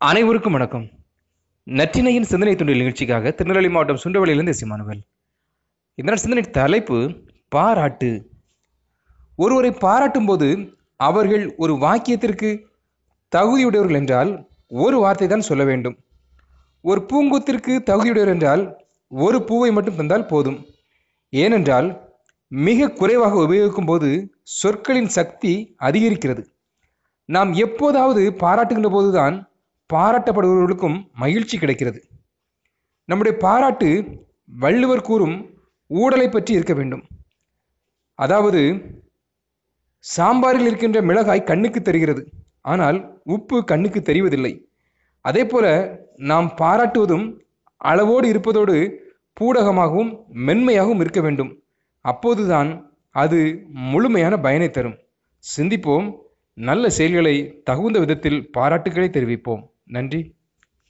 அனைவருக்கும் வணக்கம். நற்றினையின் சிந்தனை தொண்டில் நிகழ்ச்சிக்காக திருநெல்வேலி மாவட்டம் சுண்டவளியிலிருந்து சிமானுவல் இந்த சிந்தனை தலைப்பு பாராட்டு. ஒருவரை பாராட்டும் போது அவர்கள் ஒரு வாக்கியத்திற்கு தகுதியுடையவர்கள் என்றால் ஒரு வார்த்தை தான் சொல்ல வேண்டும். ஒரு பூங்கொத்திற்கு தகுதியுடையவர் என்றால் ஒரு பூவை மட்டும் தந்தால் போதும். ஏனென்றால் மிக குறைவாக உபயோகிக்கும் போது சொற்களின் சக்தி அதிகரிக்கிறது. நாம் எப்போதாவது பாராட்டுகின்ற போதுதான் பாராட்டப்படுபவர்களுக்கும் மகிழ்ச்சி கிடைக்கிறது. நம்முடைய பாராட்டு வள்ளுவர் கூறும் ஊடலை பற்றி இருக்க வேண்டும். அதாவது சாம்பாரில் இருக்கின்ற மிளகாய் கண்ணுக்கு தெரிகிறது. ஆனால் உப்பு கண்ணுக்கு தெரிவதில்லை. அதே போல நாம் பாராட்டுவதும் அளவோடு இருப்பதோடு பூடகமாகவும் மென்மையாகவும் இருக்க வேண்டும். அப்போதுதான் அது முழுமையான பயனை தரும். சிந்திப்போம். நல்ல செயல்களை தகுந்த விதத்தில் பாராட்டுக்களை தெரிவிப்போம். நன்றி.